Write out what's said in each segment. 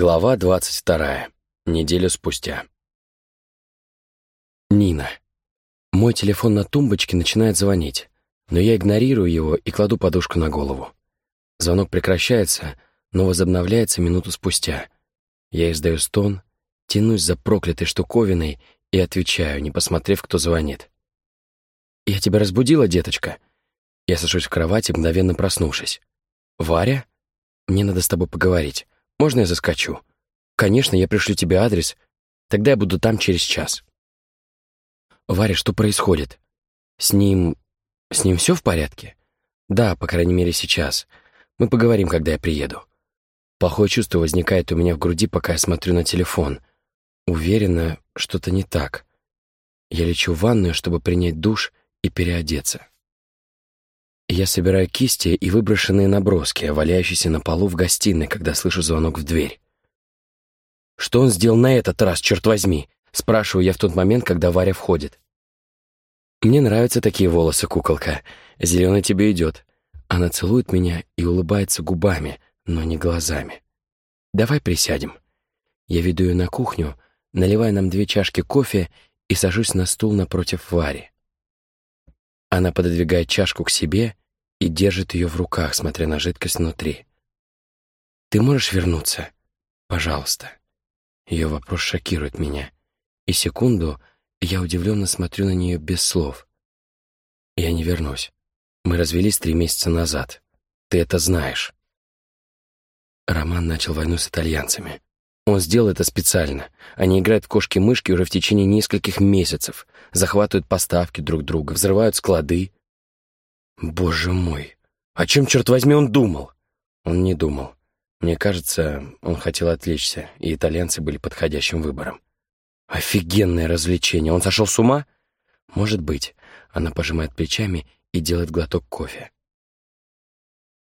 Глава двадцать вторая. Неделю спустя. Нина. Мой телефон на тумбочке начинает звонить, но я игнорирую его и кладу подушку на голову. Звонок прекращается, но возобновляется минуту спустя. Я издаю стон, тянусь за проклятой штуковиной и отвечаю, не посмотрев, кто звонит. «Я тебя разбудила, деточка?» Я сажусь в кровати, мгновенно проснувшись. «Варя? Мне надо с тобой поговорить. Можно я заскочу? Конечно, я пришлю тебе адрес. Тогда я буду там через час. Варя, что происходит? С ним... С ним все в порядке? Да, по крайней мере, сейчас. Мы поговорим, когда я приеду. Плохое чувство возникает у меня в груди, пока я смотрю на телефон. Уверена, что-то не так. Я лечу в ванную, чтобы принять душ и переодеться. Я собираю кисти и выброшенные наброски, валяющиеся на полу в гостиной, когда слышу звонок в дверь. «Что он сделал на этот раз, черт возьми?» Спрашиваю я в тот момент, когда Варя входит. «Мне нравятся такие волосы, куколка. Зеленый тебе идет». Она целует меня и улыбается губами, но не глазами. «Давай присядем». Я веду ее на кухню, наливаю нам две чашки кофе и сажусь на стул напротив Вари. Она пододвигает чашку к себе и держит ее в руках, смотря на жидкость внутри. «Ты можешь вернуться? Пожалуйста». Ее вопрос шокирует меня, и секунду я удивленно смотрю на нее без слов. «Я не вернусь. Мы развелись три месяца назад. Ты это знаешь». Роман начал войну с итальянцами. Он сделал это специально. Они играют в кошки-мышки уже в течение нескольких месяцев, захватывают поставки друг друга, взрывают склады. Боже мой, о чем, черт возьми, он думал? Он не думал. Мне кажется, он хотел отвлечься, и итальянцы были подходящим выбором. Офигенное развлечение. Он сошел с ума? Может быть. Она пожимает плечами и делает глоток кофе.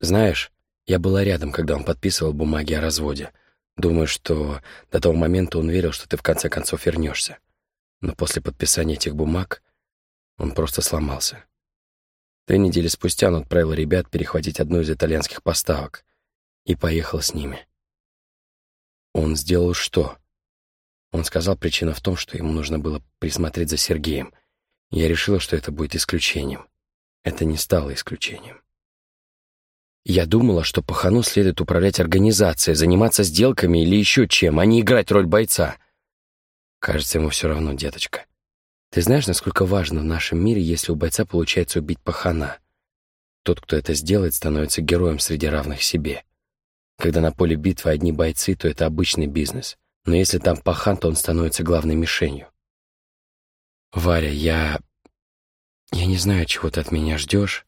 Знаешь, я была рядом, когда он подписывал бумаги о разводе. Думаю, что до того момента он верил, что ты в конце концов вернешься. Но после подписания этих бумаг он просто сломался. Три недели спустя он отправил ребят перехватить одну из итальянских поставок и поехал с ними. Он сделал что? Он сказал, причина в том, что ему нужно было присмотреть за Сергеем. Я решила, что это будет исключением. Это не стало исключением. Я думала, что пахану следует управлять организацией, заниматься сделками или еще чем, а не играть роль бойца. Кажется, ему все равно, деточка. Ты знаешь, насколько важно в нашем мире, если у бойца получается убить пахана? Тот, кто это сделает, становится героем среди равных себе. Когда на поле битвы одни бойцы, то это обычный бизнес. Но если там пахан, то он становится главной мишенью. Варя, я... Я не знаю, чего ты от меня ждешь,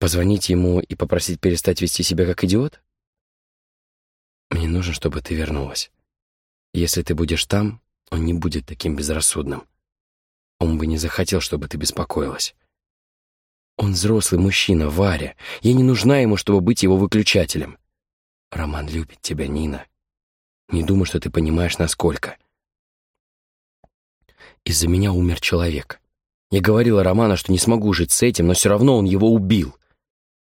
Позвонить ему и попросить перестать вести себя как идиот? Мне нужно, чтобы ты вернулась. Если ты будешь там, он не будет таким безрассудным. Он бы не захотел, чтобы ты беспокоилась. Он взрослый мужчина, Варя. Я не нужна ему, чтобы быть его выключателем. Роман любит тебя, Нина. Не думаю, что ты понимаешь, насколько. Из-за меня умер человек. Я говорила Роману, что не смогу жить с этим, но все равно он его убил.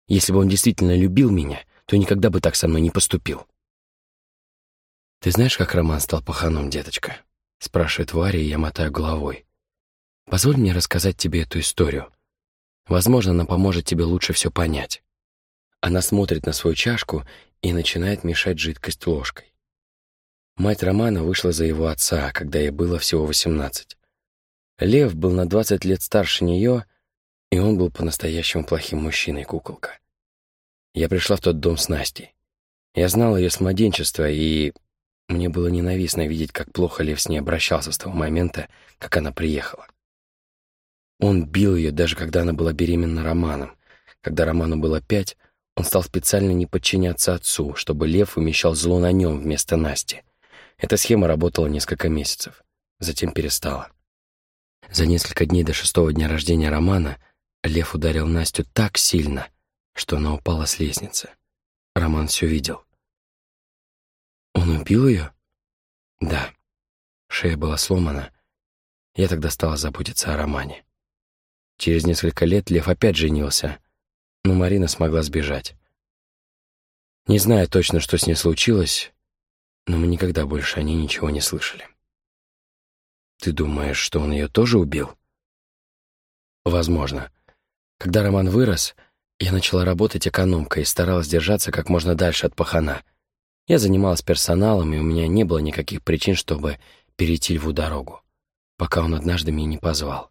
Если бы он действительно любил меня, то никогда бы так со мной не поступил. «Ты знаешь, как Роман стал паханом, деточка?» — спрашивает Варя, и я мотаю головой. «Позволь мне рассказать тебе эту историю. Возможно, она поможет тебе лучше все понять». Она смотрит на свою чашку и начинает мешать жидкость ложкой. Мать Романа вышла за его отца, когда ей было всего восемнадцать. Лев был на двадцать лет старше нее, и он был по-настоящему плохим мужчиной, куколка. Я пришла в тот дом с Настей. Я знала ее с младенчества, и мне было ненавистно видеть, как плохо Лев с ней обращался с того момента, как она приехала. Он бил ее, даже когда она была беременна Романом. Когда Роману было пять, он стал специально не подчиняться отцу, чтобы Лев умещал зло на нем вместо Насти. Эта схема работала несколько месяцев, затем перестала. За несколько дней до шестого дня рождения Романа Лев ударил Настю так сильно — что она упала с лестницы. Роман все видел. «Он убил ее?» «Да». Шея была сломана. Я тогда стала заботиться о Романе. Через несколько лет Лев опять женился, но Марина смогла сбежать. Не знаю точно, что с ней случилось, но мы никогда больше о ней ничего не слышали. Ты думаешь, что он ее тоже убил? Возможно. Когда Роман вырос, я начала работать экономкой и старалась держаться как можно дальше от пахана. Я занималась персоналом, и у меня не было никаких причин, чтобы перейти льву дорогу, пока он однажды меня не позвал.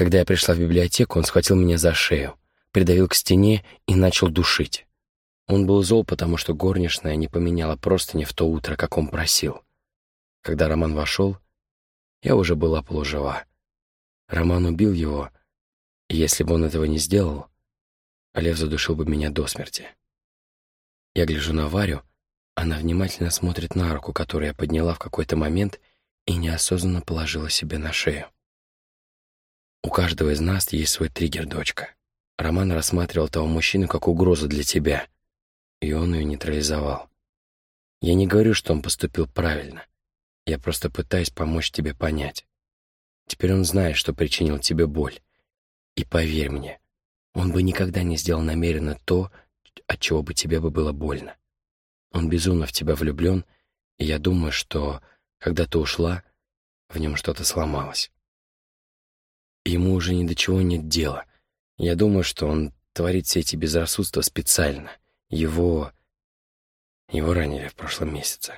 Когда я пришла в библиотеку, он схватил меня за шею, придавил к стене и начал душить. Он был зол, потому что горничная не поменяла просто не в то утро, как он просил. Когда Роман вошел, я уже была полужива. Роман убил его, и если бы он этого не сделал, Олег задушил бы меня до смерти. Я гляжу на Варю, она внимательно смотрит на руку, которую я подняла в какой-то момент и неосознанно положила себе на шею. У каждого из нас есть свой триггер, дочка. Роман рассматривал того мужчину как угрозу для тебя, и он ее нейтрализовал. Я не говорю, что он поступил правильно. Я просто пытаюсь помочь тебе понять. Теперь он знает, что причинил тебе боль. И поверь мне, он бы никогда не сделал намеренно то, от чего бы тебе бы было больно. Он безумно в тебя влюблен, и я думаю, что, когда ты ушла, в нем что-то сломалось. Ему уже ни до чего нет дела. Я думаю, что он творит все эти безрассудства специально. Его... Его ранили в прошлом месяце.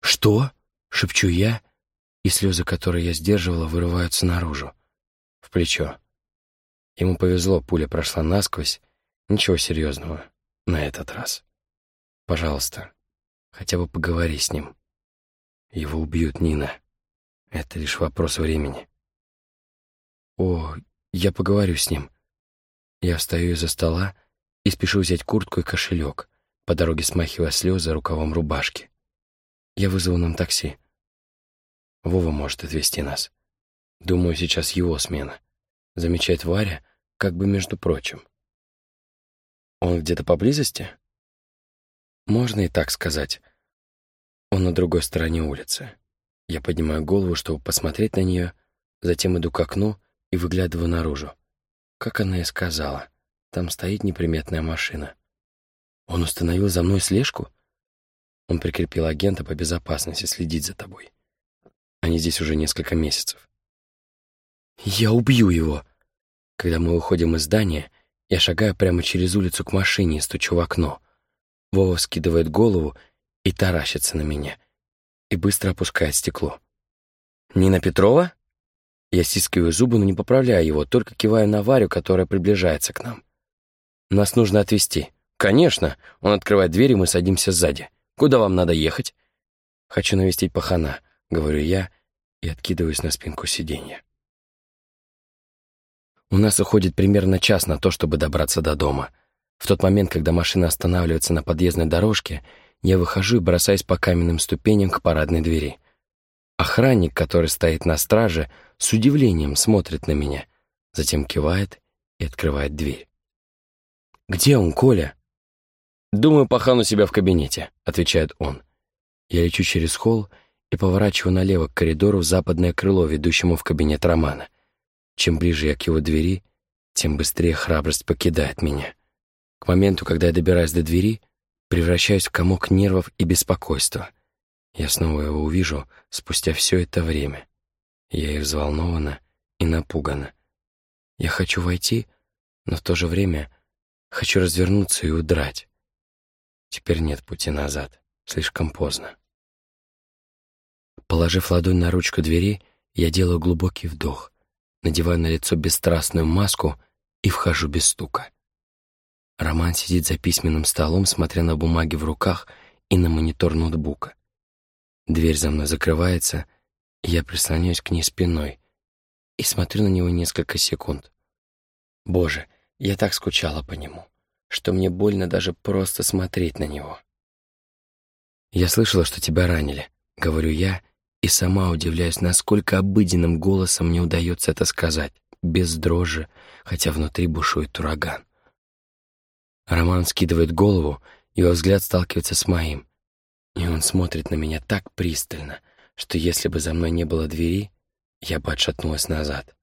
«Что?» — шепчу я, и слезы, которые я сдерживала, вырываются наружу, в плечо. Ему повезло, пуля прошла насквозь, ничего серьезного на этот раз. Пожалуйста, хотя бы поговори с ним. Его убьют, Нина. Это лишь вопрос времени. О, я поговорю с ним. Я встаю из-за стола и спешу взять куртку и кошелек, по дороге смахивая слезы рукавом рубашки. Я вызову нам такси. Вова может отвезти нас. Думаю, сейчас его смена. Замечает Варя, как бы между прочим. Он где-то поблизости? Можно и так сказать. Он на другой стороне улицы. Я поднимаю голову, чтобы посмотреть на нее, затем иду к окну и выглядываю наружу. Как она и сказала, там стоит неприметная машина. Он установил за мной слежку? Он прикрепил агента по безопасности следить за тобой. Они здесь уже несколько месяцев. Я убью его. Когда мы уходим из здания, я шагаю прямо через улицу к машине и стучу в окно. Вова скидывает голову и таращится на меня, и быстро опускает стекло. «Нина Петрова?» Я стискиваю зубы, но не поправляю его, только киваю на Варю, которая приближается к нам. «Нас нужно отвезти». «Конечно!» Он открывает дверь, и мы садимся сзади. «Куда вам надо ехать?» «Хочу навестить пахана», — говорю я и откидываюсь на спинку сиденья. У нас уходит примерно час на то, чтобы добраться до дома. В тот момент, когда машина останавливается на подъездной дорожке, я выхожу и бросаюсь по каменным ступеням к парадной двери. Охранник, который стоит на страже, с удивлением смотрит на меня, затем кивает и открывает дверь. «Где он, Коля?» «Думаю, пахан у себя в кабинете», — отвечает он. Я лечу через холл и поворачиваю налево к коридору в западное крыло, ведущему в кабинет Романа. Чем ближе я к его двери, тем быстрее храбрость покидает меня. К моменту, когда я добираюсь до двери, превращаюсь в комок нервов и беспокойства. Я снова его увижу спустя все это время. Я и взволнована, и напугана. Я хочу войти, но в то же время хочу развернуться и удрать. Теперь нет пути назад, слишком поздно. Положив ладонь на ручку двери, я делаю глубокий вдох надеваю на лицо бесстрастную маску и вхожу без стука. Роман сидит за письменным столом, смотря на бумаги в руках и на монитор ноутбука. Дверь за мной закрывается, я прислоняюсь к ней спиной и смотрю на него несколько секунд. Боже, я так скучала по нему, что мне больно даже просто смотреть на него. «Я слышала, что тебя ранили», — говорю я, — и сама удивляюсь, насколько обыденным голосом мне удается это сказать, без дрожи, хотя внутри бушует ураган. Роман скидывает голову, его взгляд сталкивается с моим, и он смотрит на меня так пристально, что если бы за мной не было двери, я бы отшатнулась назад.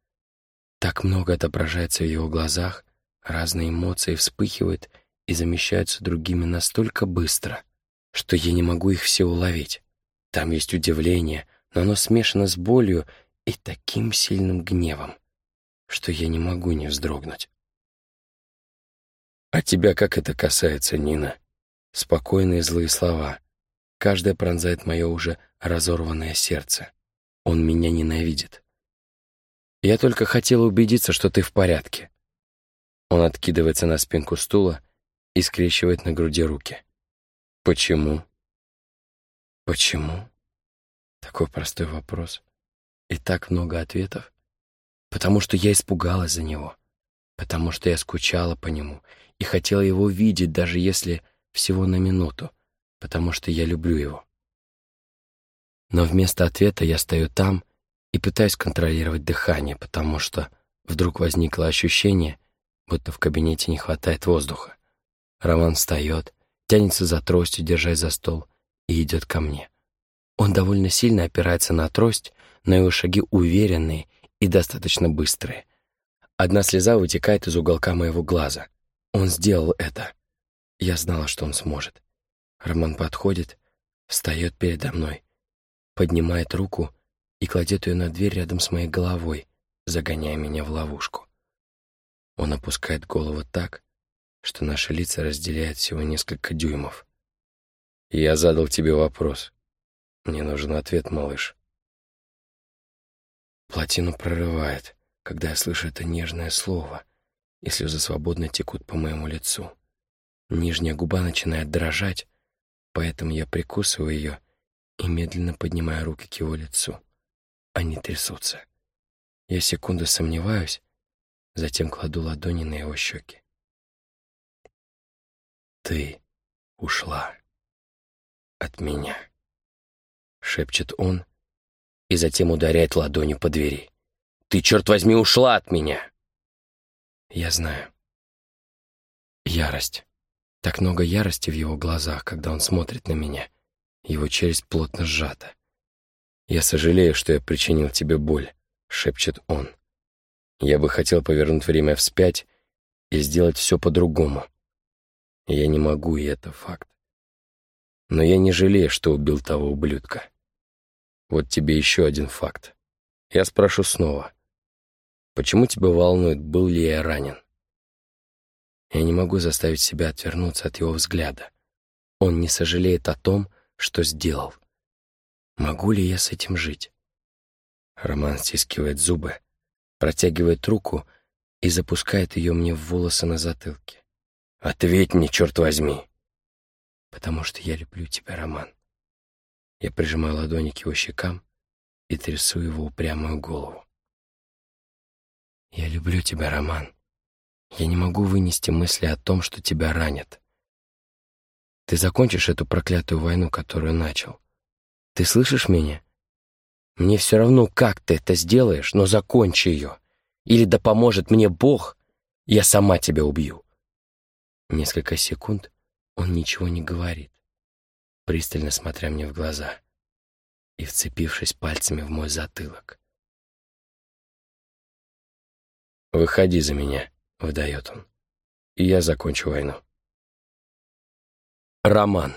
Так много отображается в его глазах, разные эмоции вспыхивают и замещаются другими настолько быстро, что я не могу их все уловить. Там есть удивление, но оно смешано с болью и таким сильным гневом, что я не могу не вздрогнуть. «А тебя как это касается, Нина?» Спокойные злые слова. Каждая пронзает мое уже разорванное сердце. Он меня ненавидит. Я только хотела убедиться, что ты в порядке. Он откидывается на спинку стула и скрещивает на груди руки. Почему? Почему? Такой простой вопрос. И так много ответов. Потому что я испугалась за него. Потому что я скучала по нему и хотела его видеть, даже если всего на минуту. Потому что я люблю его. Но вместо ответа я стою там и пытаюсь контролировать дыхание, потому что вдруг возникло ощущение, будто в кабинете не хватает воздуха. Роман встает, тянется за тростью, держась за стол, и идет ко мне. Он довольно сильно опирается на трость, но его шаги уверенные и достаточно быстрые. Одна слеза вытекает из уголка моего глаза. Он сделал это. Я знала, что он сможет. Роман подходит, встает передо мной, поднимает руку и кладет ее на дверь рядом с моей головой, загоняя меня в ловушку. Он опускает голову так, что наши лица разделяют всего несколько дюймов. «Я задал тебе вопрос. Мне нужен ответ, малыш». Плотину прорывает, когда я слышу это нежное слово, и слезы свободно текут по моему лицу. Нижняя губа начинает дрожать, поэтому я прикусываю ее и медленно поднимаю руки к его лицу. Они трясутся. Я секунду сомневаюсь, затем кладу ладони на его щеки. «Ты ушла от меня», — шепчет он и затем ударяет ладонью по двери. «Ты, черт возьми, ушла от меня!» Я знаю. Ярость. Так много ярости в его глазах, когда он смотрит на меня. Его челюсть плотно сжата. «Я сожалею, что я причинил тебе боль», — шепчет он. «Я бы хотел повернуть время вспять и сделать все по-другому. Я не могу, и это факт. Но я не жалею, что убил того ублюдка. Вот тебе еще один факт. Я спрошу снова. Почему тебя волнует, был ли я ранен? Я не могу заставить себя отвернуться от его взгляда. Он не сожалеет о том, что сделал. Могу ли я с этим жить? Роман стискивает зубы, протягивает руку и запускает ее мне в волосы на затылке. «Ответь мне, черт возьми!» «Потому что я люблю тебя, Роман». Я прижимаю ладони к его щекам и трясу его упрямую голову. «Я люблю тебя, Роман. Я не могу вынести мысли о том, что тебя ранят. Ты закончишь эту проклятую войну, которую начал. Ты слышишь меня? Мне все равно, как ты это сделаешь, но закончи ее. Или да поможет мне Бог, я сама тебя убью. Несколько секунд он ничего не говорит, пристально смотря мне в глаза и вцепившись пальцами в мой затылок. «Выходи за меня», — выдает он, — «и я закончу войну». Роман.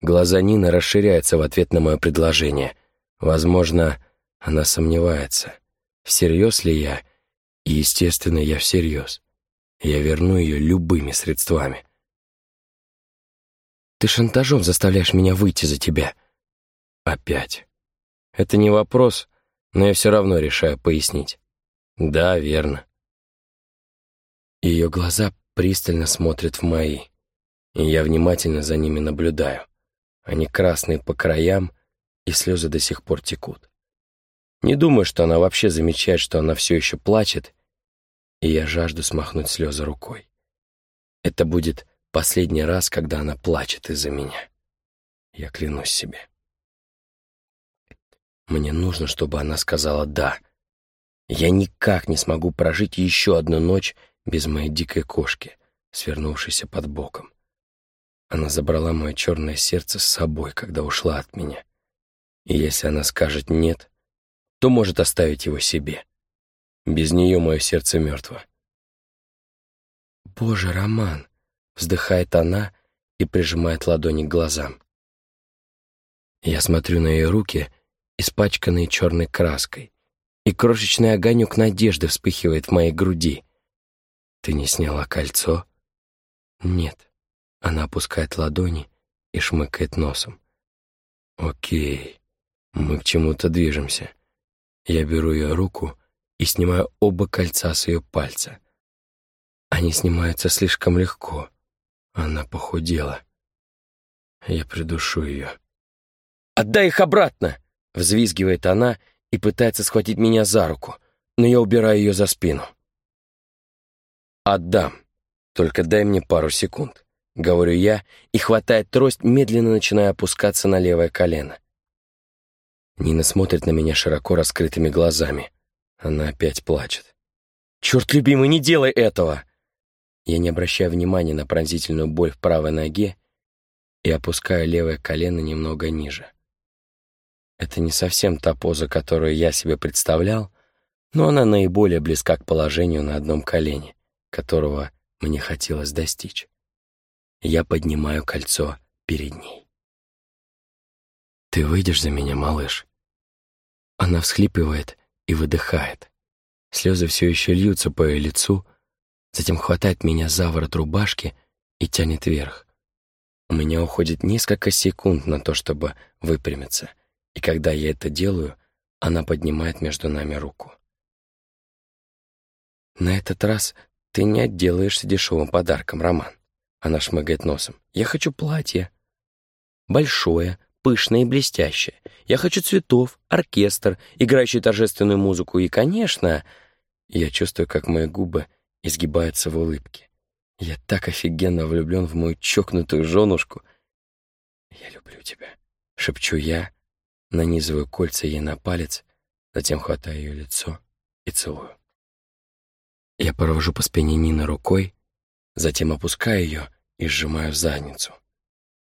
Глаза Нины расширяются в ответ на мое предложение. Возможно, она сомневается, всерьез ли я, и, естественно, я всерьез. Я верну ее любыми средствами. Ты шантажом заставляешь меня выйти за тебя. Опять. Это не вопрос, но я все равно решаю пояснить. Да, верно. Ее глаза пристально смотрят в мои и я внимательно за ними наблюдаю. Они красные по краям, и слезы до сих пор текут. Не думаю, что она вообще замечает, что она все еще плачет, и я жажду смахнуть слезы рукой. Это будет последний раз, когда она плачет из-за меня. Я клянусь себе. Мне нужно, чтобы она сказала «да». Я никак не смогу прожить еще одну ночь без моей дикой кошки, свернувшейся под боком. Она забрала мое черное сердце с собой, когда ушла от меня. И если она скажет «нет», то может оставить его себе. Без нее мое сердце мертво. «Боже, Роман!» — вздыхает она и прижимает ладони к глазам. Я смотрю на ее руки, испачканные черной краской, и крошечный огонек надежды вспыхивает в моей груди. «Ты не сняла кольцо?» «Нет». Она опускает ладони и шмыкает носом. «Окей, мы к чему-то движемся». Я беру ее руку и снимаю оба кольца с ее пальца. Они снимаются слишком легко. Она похудела. Я придушу ее. «Отдай их обратно!» — взвизгивает она и пытается схватить меня за руку, но я убираю ее за спину. «Отдам. Только дай мне пару секунд», — говорю я, и, хватая трость, медленно начинаю опускаться на левое колено. Нина смотрит на меня широко раскрытыми глазами. Она опять плачет. «Черт, любимый, не делай этого!» Я не обращаю внимания на пронзительную боль в правой ноге и опускаю левое колено немного ниже. Это не совсем та поза, которую я себе представлял, но она наиболее близка к положению на одном колене, которого мне хотелось достичь. Я поднимаю кольцо перед ней. «Ты выйдешь за меня, малыш?» Она всхлипывает и выдыхает. Слезы все еще льются по ее лицу, затем хватает меня за ворот рубашки и тянет вверх. У меня уходит несколько секунд на то, чтобы выпрямиться, и когда я это делаю, она поднимает между нами руку. «На этот раз ты не отделаешься дешевым подарком, Роман». Она шмыгает носом. «Я хочу платье. Большое, пышное и блестящее. Я хочу цветов, оркестр, играющий торжественную музыку. И, конечно, я чувствую, как мои губы изгибаются в улыбке. Я так офигенно влюблен в мою чокнутую женушку. «Я люблю тебя», — шепчу я, нанизываю кольца ей на палец, затем хватаю ее лицо и целую. Я провожу по спине Нины рукой, затем опускаю ее и сжимаю задницу.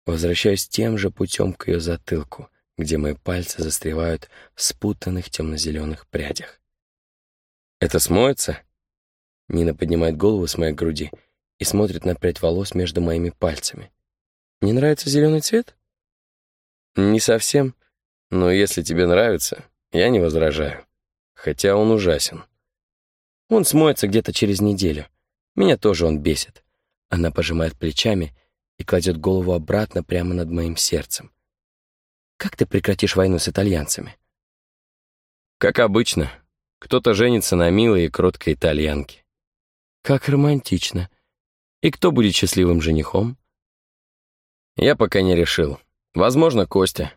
Возвращаюсь тем же путем к ее затылку, где мои пальцы застревают в спутанных темно-зеленых прядях. «Это смоется?» Нина поднимает голову с моей груди и смотрит на прядь волос между моими пальцами. «Не нравится зеленый цвет?» «Не совсем, но если тебе нравится, я не возражаю. Хотя он ужасен. Он смоется где-то через неделю. Меня тоже он бесит». Она пожимает плечами и кладет голову обратно прямо над моим сердцем. «Как ты прекратишь войну с итальянцами?» «Как обычно. Кто-то женится на милой и кроткой итальянке». «Как романтично. И кто будет счастливым женихом?» «Я пока не решил. Возможно, Костя».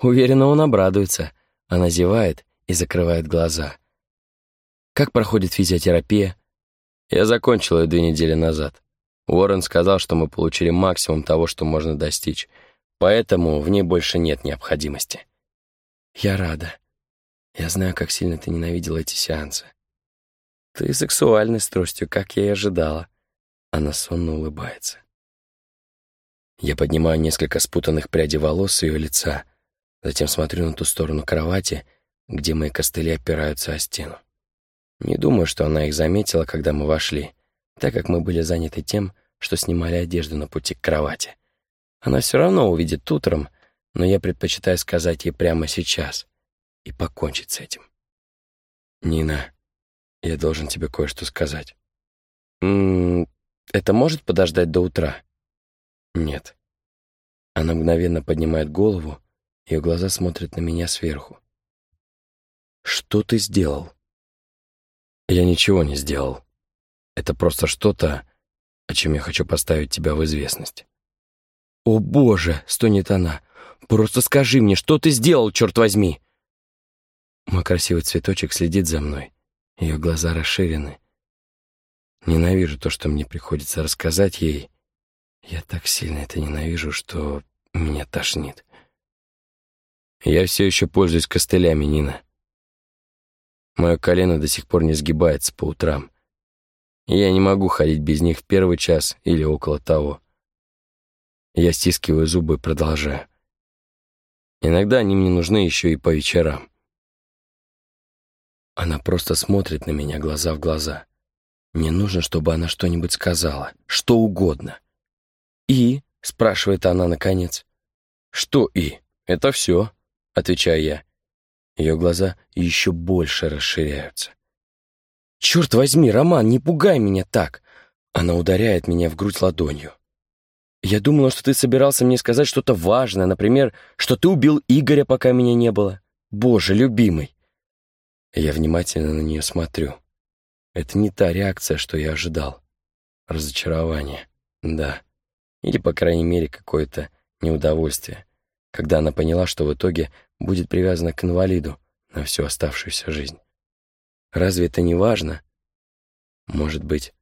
Уверена, он обрадуется. Она зевает и закрывает глаза. «Как проходит физиотерапия?» «Я закончил ее две недели назад. Уоррен сказал, что мы получили максимум того, что можно достичь, поэтому в ней больше нет необходимости. Я рада. Я знаю, как сильно ты ненавидела эти сеансы. Ты сексуальный с тростью, как я и ожидала. Она сонно улыбается. Я поднимаю несколько спутанных прядей волос с ее лица, затем смотрю на ту сторону кровати, где мои костыли опираются о стену. Не думаю, что она их заметила, когда мы вошли — так как мы были заняты тем, что снимали одежду на пути к кровати. Она все равно увидит утром, но я предпочитаю сказать ей прямо сейчас и покончить с этим. «Нина, я должен тебе кое-что сказать». «М -м, «Это может подождать до утра?» «Нет». Она мгновенно поднимает голову, ее глаза смотрят на меня сверху. «Что ты сделал?» «Я ничего не сделал. Это просто что-то, о чем я хочу поставить тебя в известность. «О, Боже!» — стонет она. «Просто скажи мне, что ты сделал, черт возьми!» Мой красивый цветочек следит за мной. Ее глаза расширены. Ненавижу то, что мне приходится рассказать ей. Я так сильно это ненавижу, что меня тошнит. Я все еще пользуюсь костылями, Нина. Мое колено до сих пор не сгибается по утрам я не могу ходить без них в первый час или около того. Я стискиваю зубы и продолжаю. Иногда они мне нужны еще и по вечерам. Она просто смотрит на меня глаза в глаза. Мне нужно, чтобы она что-нибудь сказала, что угодно. «И?» — спрашивает она наконец. «Что «и»?» это все», — отвечаю я. Ее глаза еще больше расширяются. «Черт возьми, Роман, не пугай меня так!» Она ударяет меня в грудь ладонью. «Я думала, что ты собирался мне сказать что-то важное, например, что ты убил Игоря, пока меня не было. Боже, любимый!» Я внимательно на нее смотрю. Это не та реакция, что я ожидал. Разочарование, да. Или, по крайней мере, какое-то неудовольствие, когда она поняла, что в итоге будет привязана к инвалиду на всю оставшуюся жизнь. Разве это не важно? Может быть,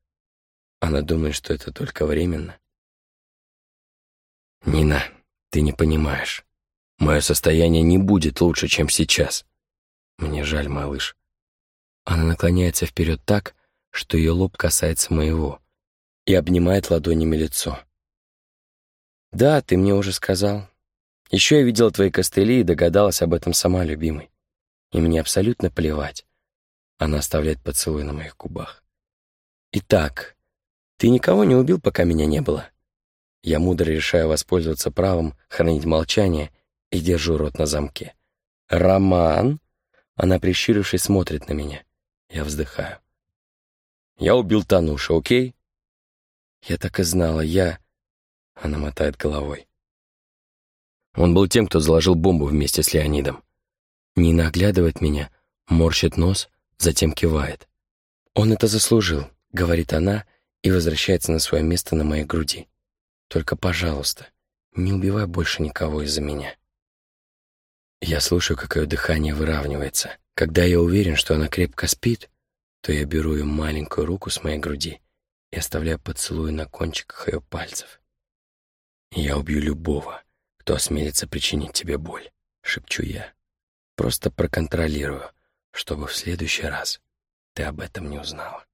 она думает, что это только временно? Нина, ты не понимаешь. Мое состояние не будет лучше, чем сейчас. Мне жаль, малыш. Она наклоняется вперед так, что ее лоб касается моего, и обнимает ладонями лицо. «Да, ты мне уже сказал. Еще я видела твои костыли и догадалась об этом сама, любимый. И мне абсолютно плевать». Она оставляет поцелуй на моих губах. «Итак, ты никого не убил, пока меня не было?» Я мудро решаю воспользоваться правом хранить молчание и держу рот на замке. «Роман?» Она, прищурившись, смотрит на меня. Я вздыхаю. «Я убил Тануша, окей?» «Я так и знала, я...» Она мотает головой. Он был тем, кто заложил бомбу вместе с Леонидом. Нина оглядывает меня, морщит нос, затем кивает. «Он это заслужил», — говорит она и возвращается на свое место на моей груди. «Только, пожалуйста, не убивай больше никого из-за меня». Я слушаю, как ее дыхание выравнивается. Когда я уверен, что она крепко спит, то я беру ее маленькую руку с моей груди и оставляю поцелуй на кончиках ее пальцев. «Я убью любого, кто осмелится причинить тебе боль», — шепчу я. «Просто проконтролирую, чтобы в следующий раз ты об этом не узнала».